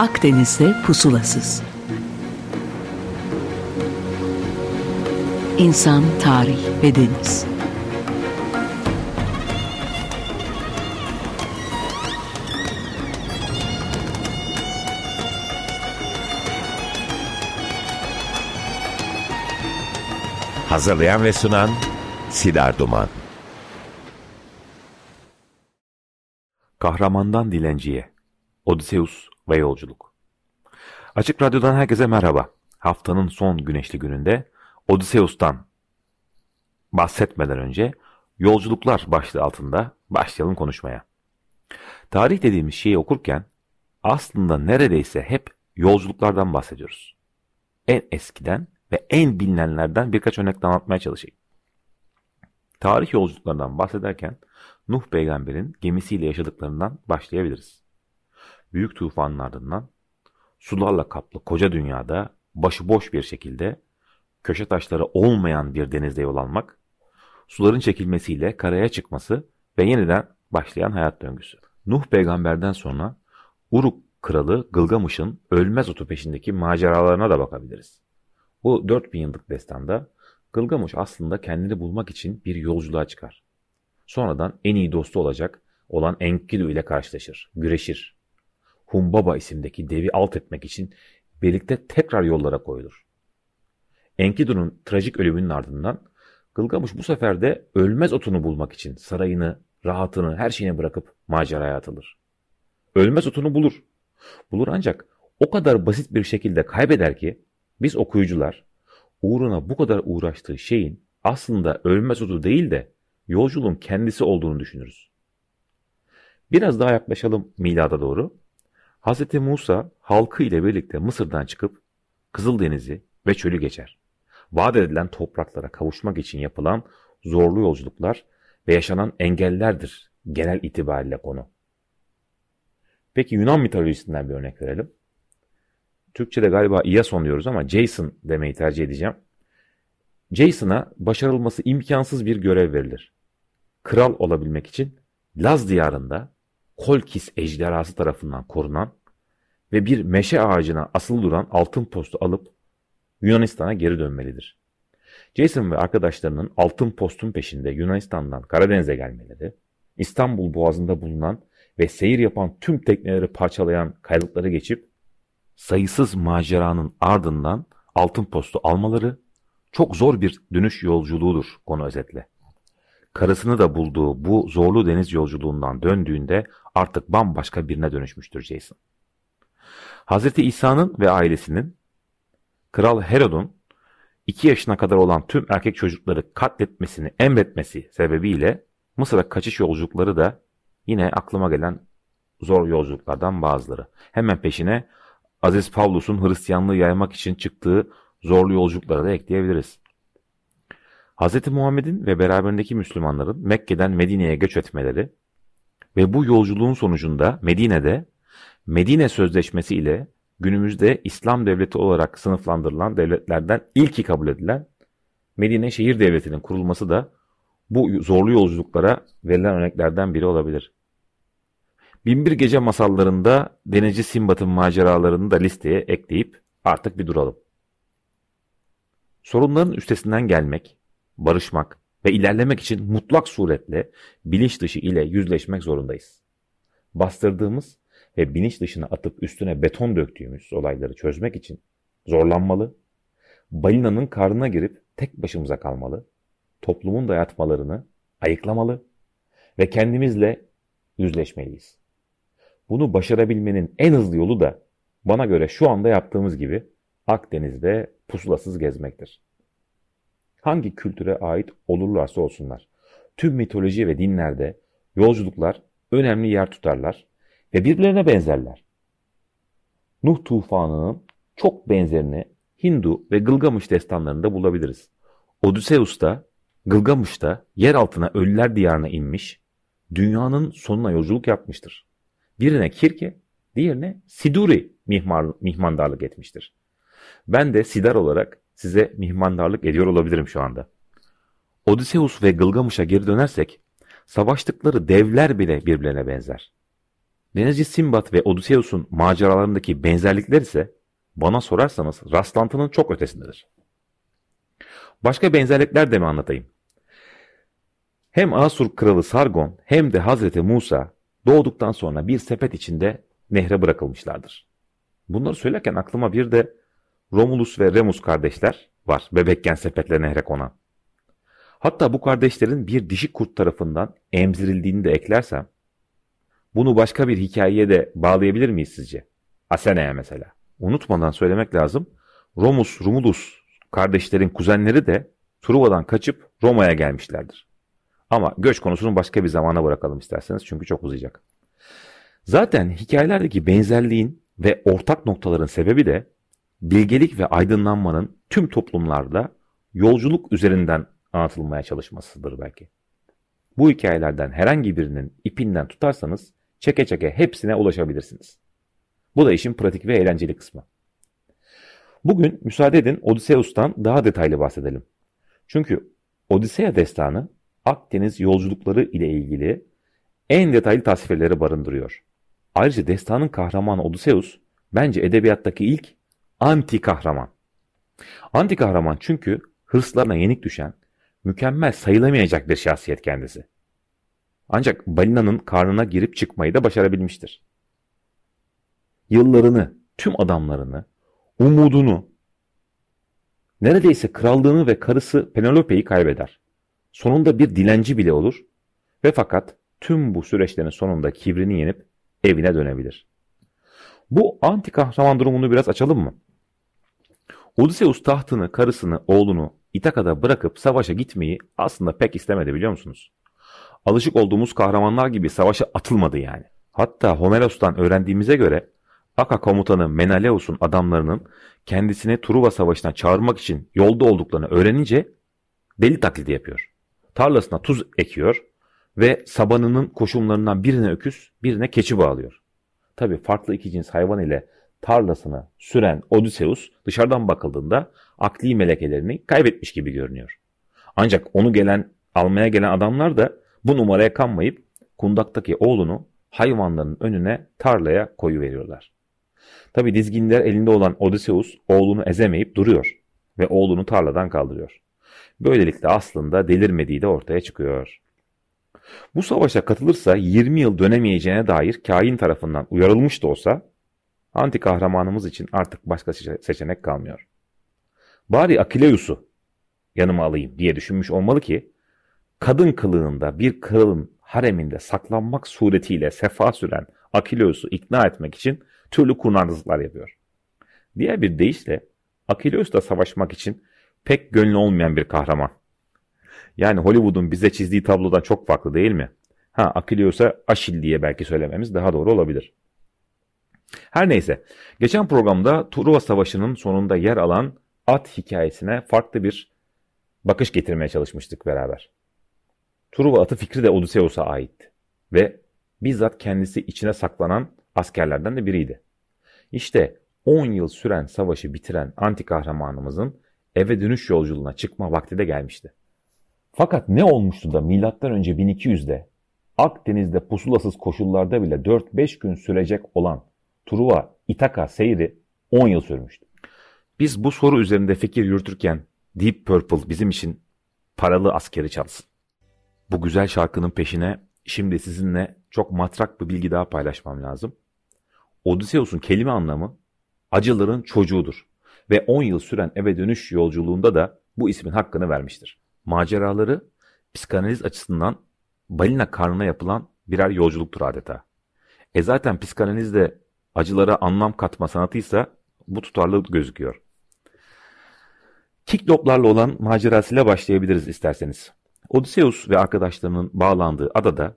Akdeniz'de pusulasız. İnsan, tarih ve deniz. Hazırlayan ve sunan Sidar Duman. Kahramandan dilenciye. Odysseus ve yolculuk. Açık Radyo'dan herkese merhaba. Haftanın son güneşli gününde Odysseus'tan bahsetmeden önce yolculuklar başlığı altında başlayalım konuşmaya. Tarih dediğimiz şeyi okurken aslında neredeyse hep yolculuklardan bahsediyoruz. En eskiden ve en bilinenlerden birkaç örnek anlatmaya çalışayım. Tarih yolculuklarından bahsederken Nuh peygamberin gemisiyle yaşadıklarından başlayabiliriz. Büyük tufanın ardından sularla kaplı koca dünyada başıboş bir şekilde köşe taşları olmayan bir denizde yol almak, suların çekilmesiyle karaya çıkması ve yeniden başlayan hayat döngüsü. Nuh peygamberden sonra Uruk kralı Gılgamış'ın ölmez otu peşindeki maceralarına da bakabiliriz. Bu 4000 yıllık destanda Gılgamış aslında kendini bulmak için bir yolculuğa çıkar. Sonradan en iyi dostu olacak olan Enkidu ile karşılaşır, güreşir. Humbaba isimdeki devi alt etmek için birlikte tekrar yollara koyulur. Enkidu'nun trajik ölümünün ardından Gılgamış bu sefer de ölmez otunu bulmak için sarayını, rahatını, her şeyini bırakıp maceraya atılır. Ölmez otunu bulur. Bulur ancak o kadar basit bir şekilde kaybeder ki biz okuyucular uğruna bu kadar uğraştığı şeyin aslında ölmez otu değil de yolculuğun kendisi olduğunu düşünürüz. Biraz daha yaklaşalım milada doğru. Hz. Musa halkı ile birlikte Mısır'dan çıkıp Kızıldeniz'i ve çölü geçer. Vaat edilen topraklara kavuşmak için yapılan zorlu yolculuklar ve yaşanan engellerdir genel itibariyle konu. Peki Yunan mitolojisinden bir örnek verelim. Türkçe'de galiba Iason diyoruz ama Jason demeyi tercih edeceğim. Jason'a başarılması imkansız bir görev verilir. Kral olabilmek için Laz diyarında Kolkis ejderhası tarafından korunan ve bir meşe ağacına asılı duran altın postu alıp Yunanistan'a geri dönmelidir. Jason ve arkadaşlarının altın postun peşinde Yunanistan'dan Karadeniz'e gelmeleri, İstanbul boğazında bulunan ve seyir yapan tüm tekneleri parçalayan kayalıkları geçip sayısız maceranın ardından altın postu almaları çok zor bir dönüş yolculuğudur konu özetle. Karısını da bulduğu bu zorlu deniz yolculuğundan döndüğünde artık bambaşka birine dönüşmüştür Jason. Hz. İsa'nın ve ailesinin Kral Herod'un 2 yaşına kadar olan tüm erkek çocukları katletmesini emretmesi sebebiyle Mısır'a kaçış yolculukları da yine aklıma gelen zor yolculuklardan bazıları. Hemen peşine Aziz Pavlus'un Hristiyanlığı yaymak için çıktığı zorlu yolculuklara da ekleyebiliriz. Hz. Muhammed'in ve beraberindeki Müslümanların Mekke'den Medine'ye göç etmeleri ve bu yolculuğun sonucunda Medine'de Medine Sözleşmesi ile günümüzde İslam devleti olarak sınıflandırılan devletlerden ilki kabul edilen Medine şehir devletinin kurulması da bu zorlu yolculuklara verilen örneklerden biri olabilir. Binbir Gece masallarında denizci Simbat'ın maceralarını da listeye ekleyip artık bir duralım. Sorunların üstesinden gelmek, barışmak ve ilerlemek için mutlak suretle bilinç dışı ile yüzleşmek zorundayız. Bastırdığımız ve bilinç dışına atıp üstüne beton döktüğümüz olayları çözmek için zorlanmalı, balinanın karnına girip tek başımıza kalmalı, toplumun dayatmalarını ayıklamalı ve kendimizle yüzleşmeliyiz. Bunu başarabilmenin en hızlı yolu da bana göre şu anda yaptığımız gibi Akdeniz'de pusulasız gezmektir. Hangi kültüre ait olurlarsa olsunlar. Tüm mitoloji ve dinlerde yolculuklar önemli yer tutarlar ve birbirlerine benzerler. Nuh tufanının çok benzerini Hindu ve Gılgamış destanlarında bulabiliriz. Odysseus da Gılgamış da yer altına ölüler diyarına inmiş, dünyanın sonuna yolculuk yapmıştır. Birine Kirke, diğerine Siduri mihmandarlık etmiştir. Ben de Sidar olarak size mihmandarlık ediyor olabilirim şu anda. Odysseus ve Gılgamış'a geri dönersek, savaştıkları devler bile birbirine benzer. Denizci Simbat ve Odysseus'un maceralarındaki benzerlikler ise bana sorarsanız rastlantının çok ötesindedir. Başka benzerlikler de mi anlatayım? Hem Asur kralı Sargon hem de Hazreti Musa doğduktan sonra bir sepet içinde nehre bırakılmışlardır. Bunları söylerken aklıma bir de Romulus ve Remus kardeşler var bebekken sepetle nehre konan. Hatta bu kardeşlerin bir dişi kurt tarafından emzirildiğini de eklersem bunu başka bir hikayeye de bağlayabilir miyiz sizce? Asene'ye mesela. Unutmadan söylemek lazım. Romus, Romulus kardeşlerin kuzenleri de Truva'dan kaçıp Roma'ya gelmişlerdir. Ama göç konusunu başka bir zamana bırakalım isterseniz çünkü çok uzayacak. Zaten hikayelerdeki benzerliğin ve ortak noktaların sebebi de bilgelik ve aydınlanmanın tüm toplumlarda yolculuk üzerinden anlatılmaya çalışmasıdır belki. Bu hikayelerden herhangi birinin ipinden tutarsanız çeke çeke hepsine ulaşabilirsiniz. Bu da işin pratik ve eğlenceli kısmı. Bugün müsaade edin Odysseus'tan daha detaylı bahsedelim. Çünkü Odisea destanı Akdeniz yolculukları ile ilgili en detaylı tasvirleri barındırıyor. Ayrıca destanın kahramanı Odysseus bence edebiyattaki ilk anti kahraman. Anti kahraman çünkü hırslarına yenik düşen, mükemmel sayılamayacak bir şahsiyet kendisi. Ancak balinanın karnına girip çıkmayı da başarabilmiştir. Yıllarını, tüm adamlarını, umudunu, neredeyse krallığını ve karısı Penelope'yi kaybeder. Sonunda bir dilenci bile olur ve fakat tüm bu süreçlerin sonunda kibrini yenip evine dönebilir. Bu anti kahraman durumunu biraz açalım mı? Odysseus tahtını, karısını, oğlunu İtaka'da bırakıp savaşa gitmeyi aslında pek istemedi biliyor musunuz? Alışık olduğumuz kahramanlar gibi savaşa atılmadı yani. Hatta Homeros'tan öğrendiğimize göre Aka komutanı Menelaus'un adamlarının kendisini Truva Savaşı'na çağırmak için yolda olduklarını öğrenince deli taklidi yapıyor. Tarlasına tuz ekiyor ve sabanının koşumlarından birine öküz, birine keçi bağlıyor. Tabi farklı iki cins hayvan ile tarlasını süren Odysseus dışarıdan bakıldığında akli melekelerini kaybetmiş gibi görünüyor. Ancak onu gelen almaya gelen adamlar da bu numaraya kanmayıp kundaktaki oğlunu hayvanların önüne tarlaya koyu veriyorlar. Tabi dizginler elinde olan Odysseus oğlunu ezemeyip duruyor ve oğlunu tarladan kaldırıyor. Böylelikle aslında delirmediği de ortaya çıkıyor. Bu savaşa katılırsa 20 yıl dönemeyeceğine dair kain tarafından uyarılmış da olsa anti kahramanımız için artık başka seçenek kalmıyor. Bari Akileus'u yanıma alayım diye düşünmüş olmalı ki kadın kılığında bir kralın hareminde saklanmak suretiyle sefa süren Akileus'u ikna etmek için türlü kurnazlıklar yapıyor. Diğer bir deyişle Akileus'la savaşmak için pek gönlü olmayan bir kahraman. Yani Hollywood'un bize çizdiği tablodan çok farklı değil mi? Ha Akileus'a Aşil diye belki söylememiz daha doğru olabilir. Her neyse, geçen programda Truva Savaşı'nın sonunda yer alan at hikayesine farklı bir bakış getirmeye çalışmıştık beraber. Truva atı fikri de Odysseus'a ait ve bizzat kendisi içine saklanan askerlerden de biriydi. İşte 10 yıl süren savaşı bitiren anti kahramanımızın eve dönüş yolculuğuna çıkma vakti de gelmişti. Fakat ne olmuştu da milattan önce 1200'de Akdeniz'de pusulasız koşullarda bile 4-5 gün sürecek olan Truva İtaka seyri 10 yıl sürmüştü. Biz bu soru üzerinde fikir yürütürken Deep Purple bizim için paralı askeri çalsın. Bu güzel şarkının peşine şimdi sizinle çok matrak bir bilgi daha paylaşmam lazım. Odysseus'un kelime anlamı acıların çocuğudur ve 10 yıl süren eve dönüş yolculuğunda da bu ismin hakkını vermiştir. Maceraları psikanaliz açısından balina karnına yapılan birer yolculuktur adeta. E zaten psikanalizde acılara anlam katma sanatıysa bu tutarlı gözüküyor. Kikloplarla olan macerasıyla başlayabiliriz isterseniz. Odysseus ve arkadaşlarının bağlandığı adada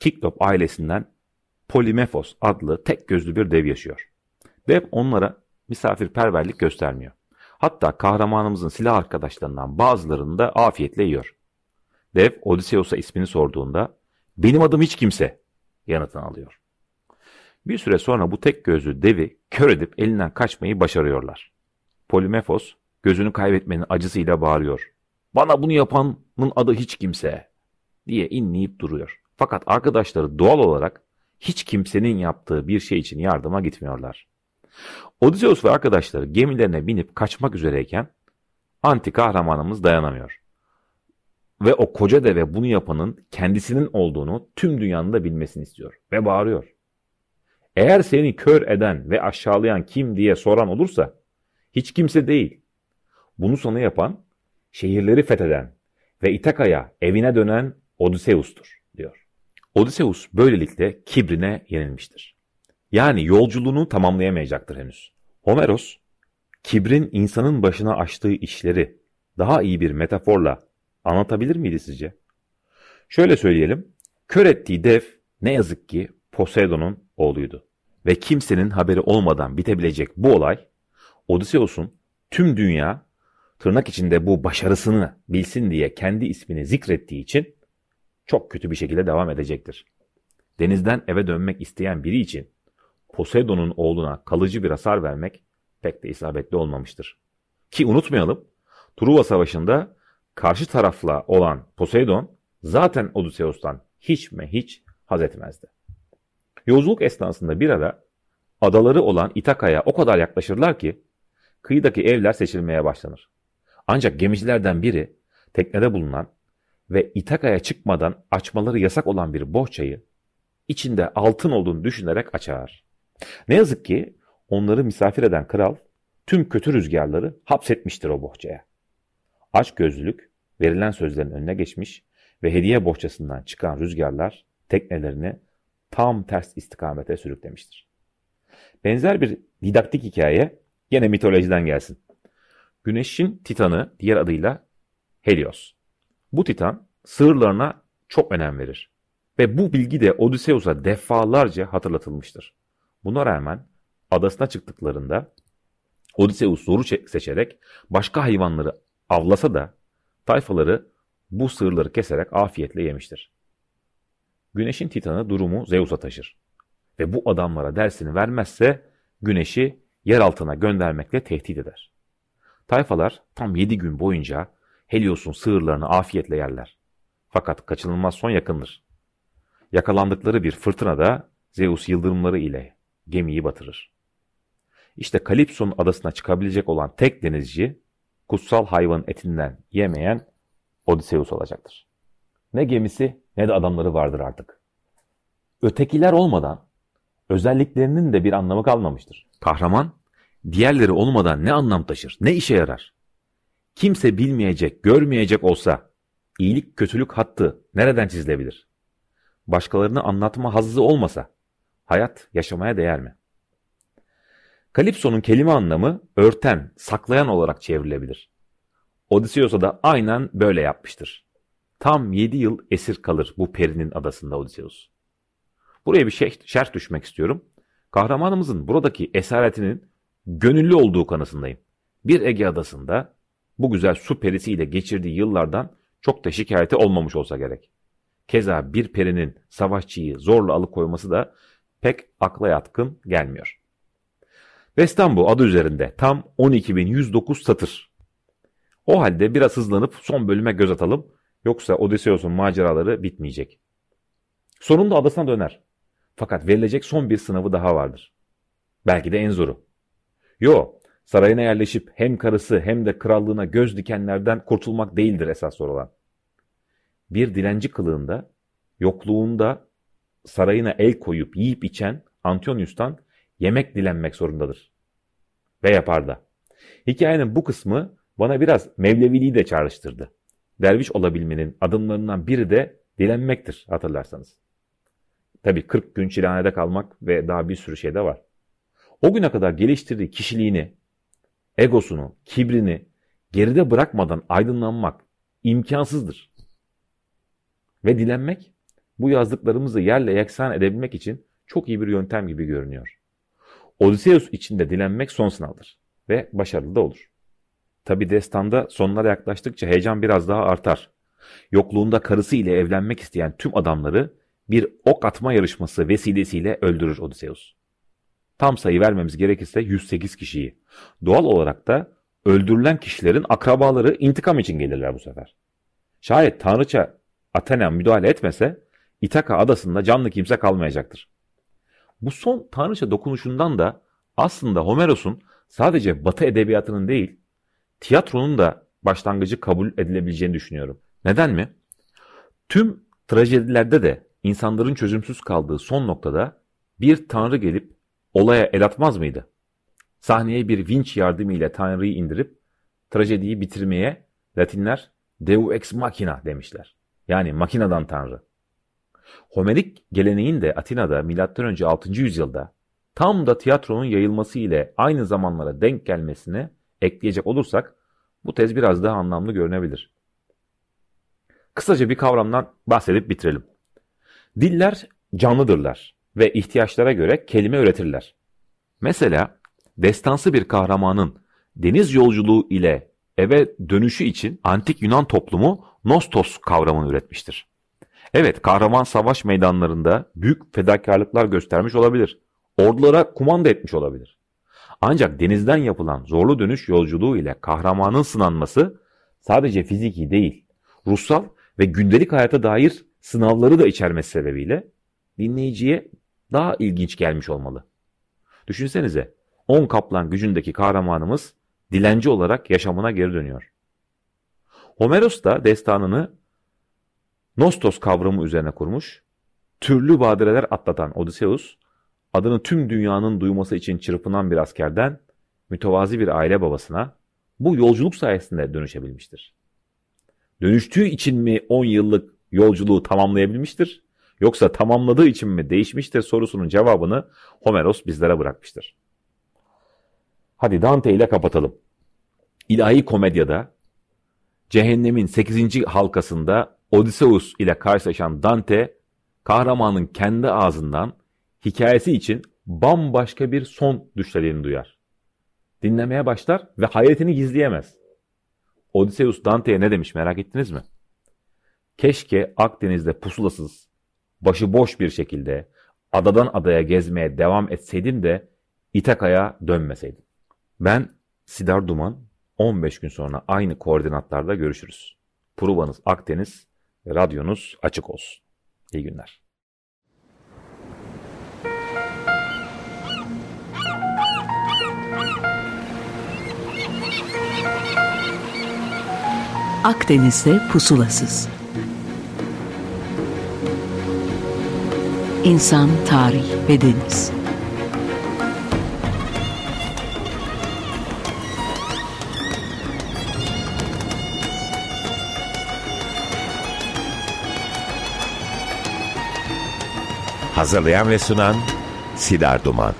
Kiklop ailesinden Polimefos adlı tek gözlü bir dev yaşıyor. Dev onlara misafirperverlik göstermiyor. Hatta kahramanımızın silah arkadaşlarından bazılarını da afiyetle yiyor. Dev Odysseus'a ismini sorduğunda benim adım hiç kimse yanıtını alıyor. Bir süre sonra bu tek gözlü devi kör edip elinden kaçmayı başarıyorlar. Polimefos gözünü kaybetmenin acısıyla bağırıyor. Bana bunu yapanın adı hiç kimse diye inleyip duruyor. Fakat arkadaşları doğal olarak hiç kimsenin yaptığı bir şey için yardıma gitmiyorlar. Odysseus ve arkadaşları gemilerine binip kaçmak üzereyken anti kahramanımız dayanamıyor. Ve o koca deve bunu yapanın kendisinin olduğunu tüm dünyanın da bilmesini istiyor ve bağırıyor. Eğer seni kör eden ve aşağılayan kim diye soran olursa hiç kimse değil. Bunu sana yapan şehirleri fetheden ve İtaka'ya evine dönen Odysseus'tur diyor. Odysseus böylelikle kibrine yenilmiştir. Yani yolculuğunu tamamlayamayacaktır henüz. Homeros, kibrin insanın başına açtığı işleri daha iyi bir metaforla anlatabilir miydi sizce? Şöyle söyleyelim, kör ettiği dev ne yazık ki Poseidon'un oğluydu. Ve kimsenin haberi olmadan bitebilecek bu olay, Odysseus'un tüm dünya tırnak içinde bu başarısını bilsin diye kendi ismini zikrettiği için çok kötü bir şekilde devam edecektir. Denizden eve dönmek isteyen biri için Poseidon'un oğluna kalıcı bir hasar vermek pek de isabetli olmamıştır. Ki unutmayalım, Truva Savaşı'nda karşı tarafla olan Poseidon zaten Odysseus'tan hiç mi hiç haz etmezdi. Yolculuk esnasında bir ara adaları olan İtaka'ya o kadar yaklaşırlar ki kıyıdaki evler seçilmeye başlanır. Ancak gemicilerden biri teknede bulunan ve İtaka'ya çıkmadan açmaları yasak olan bir bohçayı içinde altın olduğunu düşünerek açar. Ne yazık ki onları misafir eden kral tüm kötü rüzgarları hapsetmiştir o bohçaya. Aç gözlülük verilen sözlerin önüne geçmiş ve hediye bohçasından çıkan rüzgarlar teknelerini tam ters istikamete sürüklemiştir. Benzer bir didaktik hikaye yine mitolojiden gelsin. Güneşin titanı diğer adıyla Helios. Bu titan sığırlarına çok önem verir. Ve bu bilgi de Odysseus'a defalarca hatırlatılmıştır. Buna rağmen adasına çıktıklarında Odysseus zoru seçerek başka hayvanları avlasa da tayfaları bu sığırları keserek afiyetle yemiştir. Güneşin titanı durumu Zeus'a taşır. Ve bu adamlara dersini vermezse güneşi yer altına göndermekle tehdit eder. Tayfalar tam yedi gün boyunca Helios'un sığırlarını afiyetle yerler. Fakat kaçınılmaz son yakındır. Yakalandıkları bir fırtınada Zeus yıldırımları ile gemiyi batırır. İşte Kalipso'nun adasına çıkabilecek olan tek denizci, kutsal hayvanın etinden yemeyen Odysseus olacaktır. Ne gemisi ne de adamları vardır artık. Ötekiler olmadan özelliklerinin de bir anlamı kalmamıştır. Kahraman, diğerleri olmadan ne anlam taşır, ne işe yarar? Kimse bilmeyecek, görmeyecek olsa iyilik kötülük hattı nereden çizilebilir? Başkalarını anlatma hazzı olmasa hayat yaşamaya değer mi? Kalipso'nun kelime anlamı örten, saklayan olarak çevrilebilir. Odysseus'a da aynen böyle yapmıştır. Tam yedi yıl esir kalır bu perinin adasında Odysseus. Buraya bir şey, şerh düşmek istiyorum. Kahramanımızın buradaki esaretinin gönüllü olduğu kanısındayım. Bir Ege adasında bu güzel su perisiyle geçirdiği yıllardan çok da şikayeti olmamış olsa gerek. Keza bir perinin savaşçıyı zorla alıkoyması da pek akla yatkın gelmiyor. Vestambu adı üzerinde tam 12.109 satır. O halde biraz hızlanıp son bölüme göz atalım yoksa Odysseus'un maceraları bitmeyecek. Sonunda adasına döner. Fakat verilecek son bir sınavı daha vardır. Belki de en zoru. Yo, sarayına yerleşip hem karısı hem de krallığına göz dikenlerden kurtulmak değildir esas sorulan. Bir dilenci kılığında, yokluğunda sarayına el koyup yiyip içen Antonius'tan yemek dilenmek zorundadır. Ve yapar da. Hikayenin bu kısmı bana biraz Mevleviliği de çağrıştırdı. Derviş olabilmenin adımlarından biri de dilenmektir hatırlarsanız. Tabi 40 gün çilehanede kalmak ve daha bir sürü şey de var. O güne kadar geliştirdiği kişiliğini, egosunu, kibrini geride bırakmadan aydınlanmak imkansızdır. Ve dilenmek bu yazdıklarımızı yerle yeksan edebilmek için çok iyi bir yöntem gibi görünüyor. Odysseus için de dilenmek son sınavdır ve başarılı da olur. Tabi destanda sonlara yaklaştıkça heyecan biraz daha artar. Yokluğunda karısı ile evlenmek isteyen tüm adamları bir ok atma yarışması vesilesiyle öldürür Odysseus. Tam sayı vermemiz gerekirse 108 kişiyi. Doğal olarak da öldürülen kişilerin akrabaları intikam için gelirler bu sefer. Şayet tanrıça Athena müdahale etmese İtaka adasında canlı kimse kalmayacaktır. Bu son tanrıça dokunuşundan da aslında Homeros'un sadece Batı edebiyatının değil, tiyatronun da başlangıcı kabul edilebileceğini düşünüyorum. Neden mi? Tüm trajedilerde de insanların çözümsüz kaldığı son noktada bir tanrı gelip olaya el atmaz mıydı? Sahneye bir vinç yardımıyla tanrıyı indirip trajediyi bitirmeye Latinler Deu ex machina demişler. Yani makinadan tanrı. Homerik geleneğin de Atina'da M.Ö. 6. yüzyılda tam da tiyatronun yayılması ile aynı zamanlara denk gelmesine ekleyecek olursak bu tez biraz daha anlamlı görünebilir. Kısaca bir kavramdan bahsedip bitirelim. Diller canlıdırlar ve ihtiyaçlara göre kelime üretirler. Mesela destansı bir kahramanın deniz yolculuğu ile eve dönüşü için antik Yunan toplumu nostos kavramını üretmiştir. Evet kahraman savaş meydanlarında büyük fedakarlıklar göstermiş olabilir. Ordulara kumanda etmiş olabilir. Ancak denizden yapılan zorlu dönüş yolculuğu ile kahramanın sınanması sadece fiziki değil, ruhsal ve gündelik hayata dair sınavları da içermesi sebebiyle dinleyiciye daha ilginç gelmiş olmalı. Düşünsenize 10 kaplan gücündeki kahramanımız dilenci olarak yaşamına geri dönüyor. Homeros da destanını Nostos kavramı üzerine kurmuş, türlü badireler atlatan Odysseus, adını tüm dünyanın duyması için çırpınan bir askerden mütevazi bir aile babasına bu yolculuk sayesinde dönüşebilmiştir. Dönüştüğü için mi 10 yıllık yolculuğu tamamlayabilmiştir, yoksa tamamladığı için mi değişmiştir sorusunun cevabını Homeros bizlere bırakmıştır. Hadi Dante ile kapatalım. İlahi komedyada cehennemin 8. halkasında Odysseus ile karşılaşan Dante kahramanın kendi ağzından hikayesi için bambaşka bir son düşlediğini duyar. Dinlemeye başlar ve hayretini gizleyemez. Odysseus Dante'ye ne demiş merak ettiniz mi? Keşke Akdeniz'de pusulasız, başıboş bir şekilde adadan adaya gezmeye devam etseydin de İtaka'ya dönmeseydin. Ben Sidar Duman 15 gün sonra aynı koordinatlarda görüşürüz. Pruvanız Akdeniz, radyonuz açık olsun. İyi günler. Akdeniz'de pusulasız. İnsan, tarih ve deniz. Hazırlayan ve sunan Sidar Duman